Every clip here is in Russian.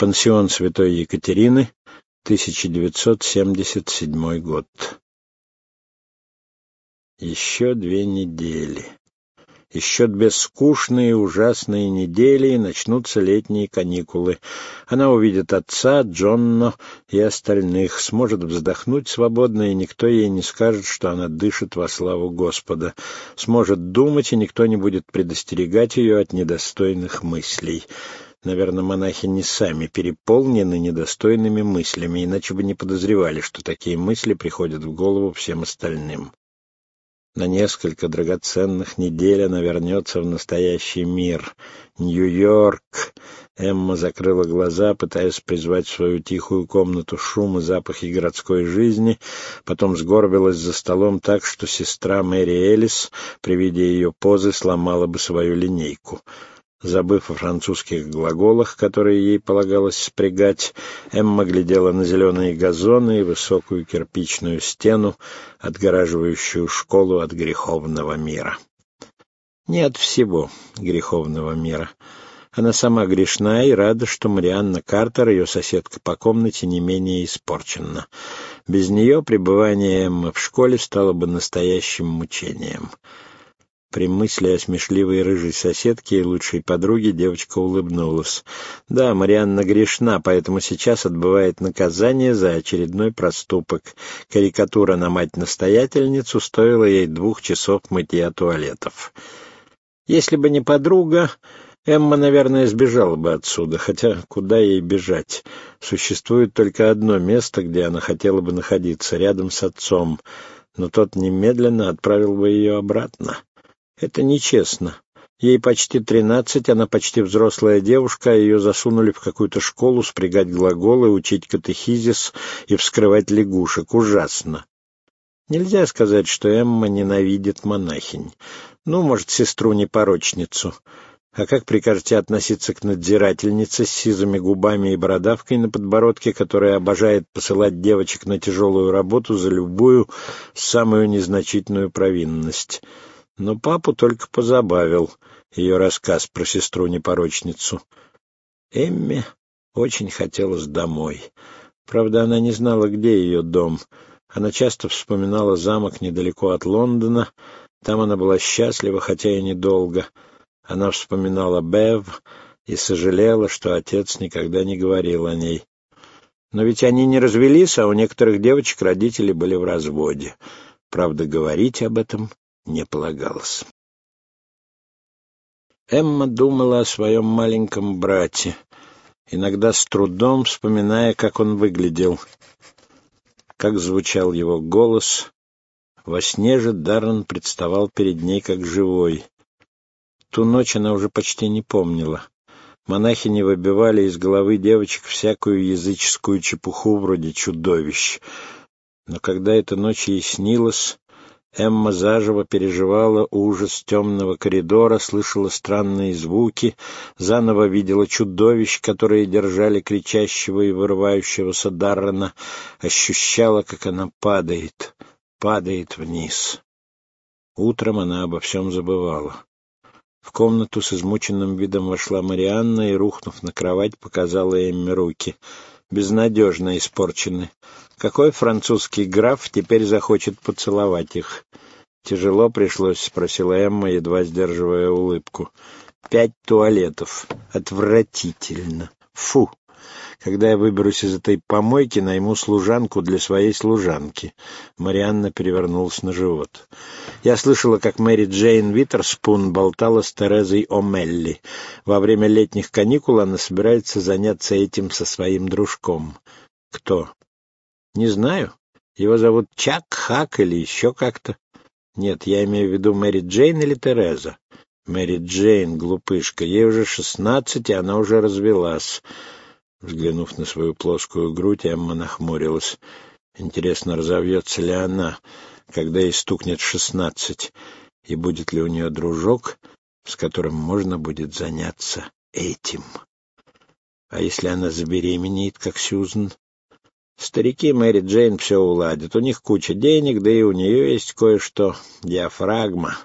Пансион Святой Екатерины, 1977 год. Еще две недели. Еще две скучные, ужасные недели, и начнутся летние каникулы. Она увидит отца, Джонно и остальных, сможет вздохнуть свободно, и никто ей не скажет, что она дышит во славу Господа. Сможет думать, и никто не будет предостерегать ее от недостойных мыслей. Наверное, монахи не сами переполнены недостойными мыслями, иначе бы не подозревали, что такие мысли приходят в голову всем остальным. На несколько драгоценных недель она вернется в настоящий мир. Нью-Йорк. Эмма закрыла глаза, пытаясь призвать в свою тихую комнату шум и запахи городской жизни, потом сгорбилась за столом так, что сестра Мэри Элис при виде ее позы сломала бы свою линейку. Забыв о французских глаголах, которые ей полагалось спрягать, Эмма глядела на зеленые газоны и высокую кирпичную стену, отгораживающую школу от греховного мира. Не от всего греховного мира. Она сама грешна и рада, что Марианна Картер, ее соседка по комнате, не менее испорчена. Без нее пребывание Эммы в школе стало бы настоящим мучением. При мысли о смешливой рыжей соседке и лучшей подруге девочка улыбнулась. Да, Марианна грешна, поэтому сейчас отбывает наказание за очередной проступок. Карикатура на мать-настоятельницу стоила ей двух часов мытья туалетов. Если бы не подруга, Эмма, наверное, сбежала бы отсюда, хотя куда ей бежать? Существует только одно место, где она хотела бы находиться, рядом с отцом, но тот немедленно отправил бы ее обратно. Это нечестно. Ей почти тринадцать, она почти взрослая девушка, а ее засунули в какую-то школу спрягать глаголы, учить катехизис и вскрывать лягушек. Ужасно. Нельзя сказать, что Эмма ненавидит монахинь. Ну, может, сестру-непорочницу. А как прикажете относиться к надзирательнице с сизыми губами и бородавкой на подбородке, которая обожает посылать девочек на тяжелую работу за любую самую незначительную провинность? Но папу только позабавил ее рассказ про сестру-непорочницу. Эмме очень хотелось домой. Правда, она не знала, где ее дом. Она часто вспоминала замок недалеко от Лондона. Там она была счастлива, хотя и недолго. Она вспоминала Бев и сожалела, что отец никогда не говорил о ней. Но ведь они не развелись, а у некоторых девочек родители были в разводе. Правда, говорить об этом не полагалось. Эмма думала о своем маленьком брате, иногда с трудом вспоминая, как он выглядел, как звучал его голос. Во сне же Даррен представал перед ней как живой. Ту ночь она уже почти не помнила. Монахини выбивали из головы девочек всякую языческую чепуху вроде чудовищ. Но когда эта ночь ей снилась, Эмма заживо переживала ужас темного коридора, слышала странные звуки, заново видела чудовищ, которые держали кричащего и вырывающегося Даррена, ощущала, как она падает, падает вниз. Утром она обо всем забывала. В комнату с измученным видом вошла Марианна и, рухнув на кровать, показала Эмме руки. Безнадежно испорчены. Какой французский граф теперь захочет поцеловать их? Тяжело пришлось, спросила Эмма, едва сдерживая улыбку. Пять туалетов. Отвратительно. Фу. Когда я выберусь из этой помойки, найму служанку для своей служанки. Марианна перевернулась на живот. Я слышала, как Мэри Джейн Виттерспун болтала с Терезой О'Мелли. Во время летних каникул она собирается заняться этим со своим дружком. Кто? Не знаю. Его зовут Чак, Хак или еще как-то. Нет, я имею в виду Мэри Джейн или Тереза. Мэри Джейн, глупышка, ей уже шестнадцать, и она уже развелась. Взглянув на свою плоскую грудь, Эмма нахмурилась. Интересно, разовьется ли она, когда ей стукнет шестнадцать, и будет ли у нее дружок, с которым можно будет заняться этим. А если она забеременеет, как Сьюзен? Старики Мэри Джейн все уладят. У них куча денег, да и у нее есть кое-что. Диафрагма.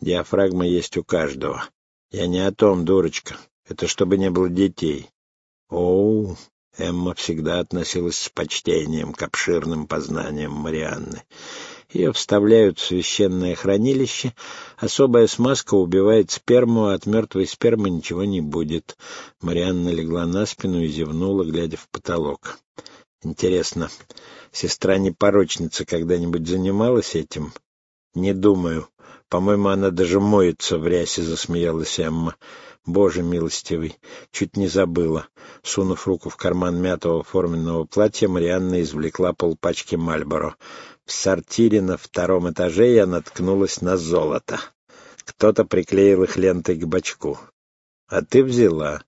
Диафрагма есть у каждого. Я не о том, дурочка. Это чтобы не было детей. Оу, Эмма всегда относилась с почтением к обширным познаниям Марианны. Ее вставляют в священное хранилище, особая смазка убивает сперму, а от мертвой спермы ничего не будет. Марианна легла на спину и зевнула, глядя в потолок. Интересно, сестра непорочница когда-нибудь занималась этим? Не думаю. По-моему, она даже моется в рясе, засмеялась Эмма. Боже милостивый, чуть не забыла. Сунув руку в карман мятого форменного платья, Марианна извлекла полпачки Мальборо. В сортире на втором этаже я наткнулась на золото. Кто-то приклеил их лентой к бачку. А ты взяла.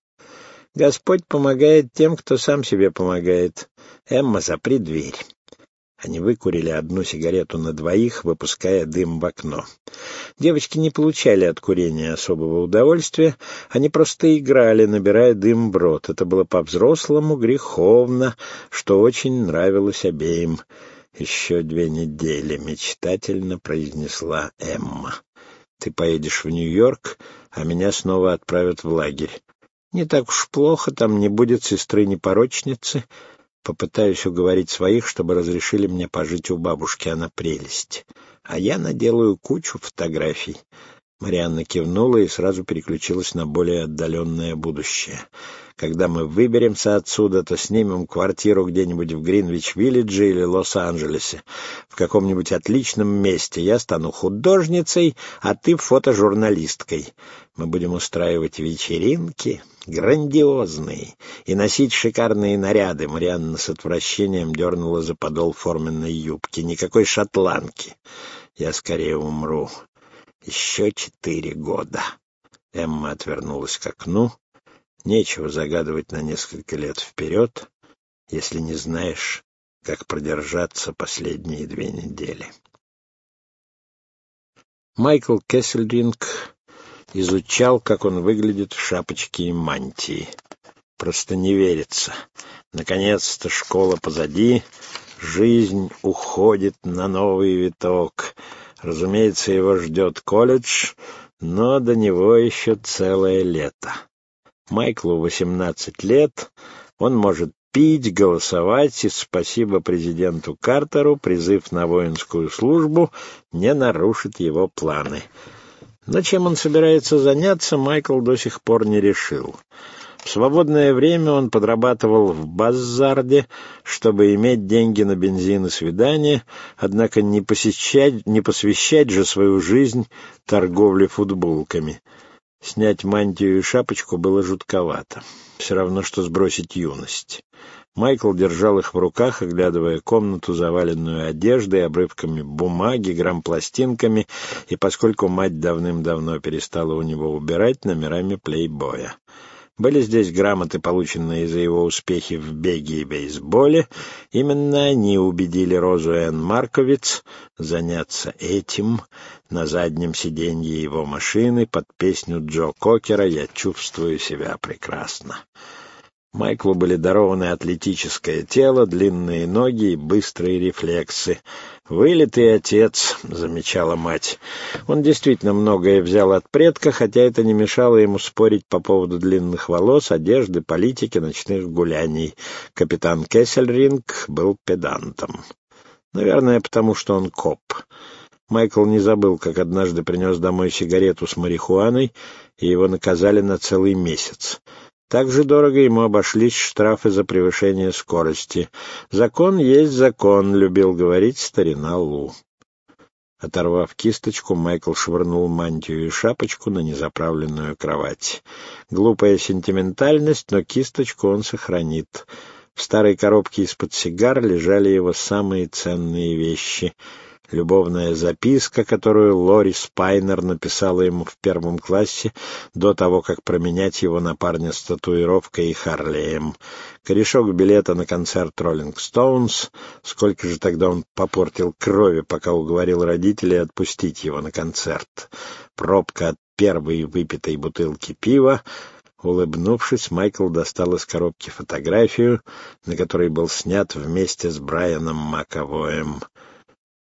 Господь помогает тем, кто сам себе помогает. Эмма, запри дверь. Они выкурили одну сигарету на двоих, выпуская дым в окно. Девочки не получали от курения особого удовольствия, они просто играли, набирая дым в рот. Это было по-взрослому греховно, что очень нравилось обеим. «Еще две недели», — мечтательно произнесла Эмма. «Ты поедешь в Нью-Йорк, а меня снова отправят в лагерь. Не так уж плохо, там не будет сестры-непорочницы. Попытаюсь уговорить своих, чтобы разрешили мне пожить у бабушки, она прелесть. А я наделаю кучу фотографий. Марианна кивнула и сразу переключилась на более отдаленное будущее. Когда мы выберемся отсюда, то снимем квартиру где-нибудь в Гринвич-Виллидже или Лос-Анджелесе, в каком-нибудь отличном месте. Я стану художницей, а ты фотожурналисткой. Мы будем устраивать вечеринки, грандиозные, и носить шикарные наряды. Марианна с отвращением дернула за подол форменной юбки. Никакой шотландки. Я скорее умру. Еще четыре года. Эмма отвернулась к окну. Нечего загадывать на несколько лет вперед, если не знаешь, как продержаться последние две недели. Майкл Кессельринг изучал, как он выглядит в шапочке и мантии. Просто не верится. Наконец-то школа позади, жизнь уходит на новый виток — Разумеется, его ждет колледж, но до него еще целое лето. Майклу 18 лет, он может пить, голосовать, и спасибо президенту Картеру, призыв на воинскую службу не нарушит его планы. Но чем он собирается заняться, Майкл до сих пор не решил. В свободное время он подрабатывал в базарде, чтобы иметь деньги на бензин и свидания, однако не, посещать, не посвящать же свою жизнь торговле футболками. Снять мантию и шапочку было жутковато. Все равно, что сбросить юность. Майкл держал их в руках, оглядывая комнату, заваленную одеждой, обрывками бумаги, грампластинками, и поскольку мать давным-давно перестала у него убирать номерами плейбоя. Были здесь грамоты, полученные за его успехи в беге и бейсболе. Именно они убедили Розу Энн Марковиц заняться этим на заднем сиденье его машины под песню Джо Кокера «Я чувствую себя прекрасно». Майклу были дарованы атлетическое тело, длинные ноги и быстрые рефлексы. «Вылитый отец», — замечала мать. Он действительно многое взял от предка, хотя это не мешало ему спорить по поводу длинных волос, одежды, политики, ночных гуляний. Капитан Кессельринг был педантом. Наверное, потому что он коп. Майкл не забыл, как однажды принес домой сигарету с марихуаной, и его наказали на целый месяц. Так же дорого ему обошлись штрафы за превышение скорости. «Закон есть закон», — любил говорить старина Лу. Оторвав кисточку, Майкл швырнул мантию и шапочку на незаправленную кровать. Глупая сентиментальность, но кисточку он сохранит. В старой коробке из-под сигар лежали его самые ценные вещи — любовная записка, которую Лори Спайнер написала ему в первом классе до того, как променять его на парня с татуировкой и Харлеем, корешок билета на концерт «Роллинг Стоунс», сколько же тогда он попортил крови, пока уговорил родителей отпустить его на концерт, пробка от первой выпитой бутылки пива, Улыбнувшись, Майкл достал из коробки фотографию, на которой был снят вместе с Брайаном Маковоем.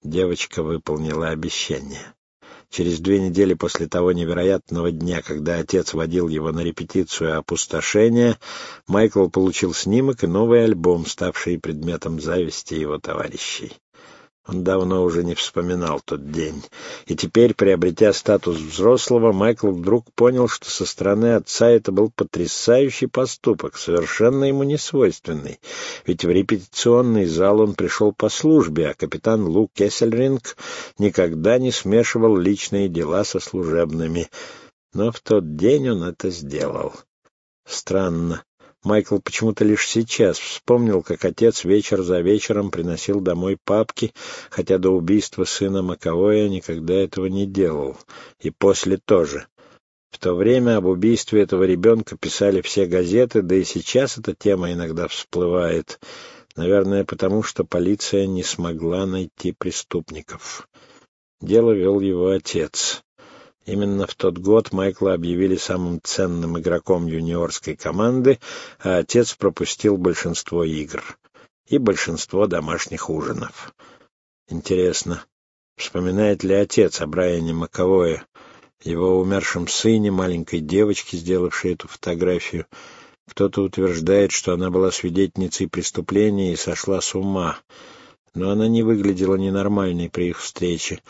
Девочка выполнила обещание. Через две недели после того невероятного дня, когда отец водил его на репетицию опустошения, Майкл получил снимок и новый альбом, ставший предметом зависти его товарищей. Он давно уже не вспоминал тот день. И теперь, приобретя статус взрослого, Майкл вдруг понял, что со стороны отца это был потрясающий поступок, совершенно ему не свойственный. Ведь в репетиционный зал он пришел по службе, а капитан Лу Кессельринг никогда не смешивал личные дела со служебными. Но в тот день он это сделал. Странно. Майкл почему-то лишь сейчас вспомнил, как отец вечер за вечером приносил домой папки, хотя до убийства сына Маковоя никогда этого не делал. И после тоже. В то время об убийстве этого ребенка писали все газеты, да и сейчас эта тема иногда всплывает. Наверное, потому что полиция не смогла найти преступников. Дело вел его отец. Именно в тот год Майкла объявили самым ценным игроком юниорской команды, а отец пропустил большинство игр и большинство домашних ужинов. Интересно, вспоминает ли отец о Брайане Маковое, его умершем сыне, маленькой девочке, сделавшей эту фотографию? Кто-то утверждает, что она была свидетельницей преступления и сошла с ума, но она не выглядела ненормальной при их встрече.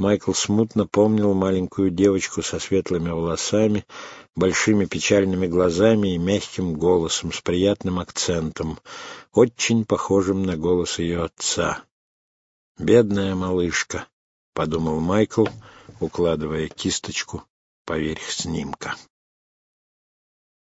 Майкл смутно помнил маленькую девочку со светлыми волосами, большими печальными глазами и мягким голосом с приятным акцентом, очень похожим на голос ее отца. «Бедная малышка», — подумал Майкл, укладывая кисточку поверх снимка.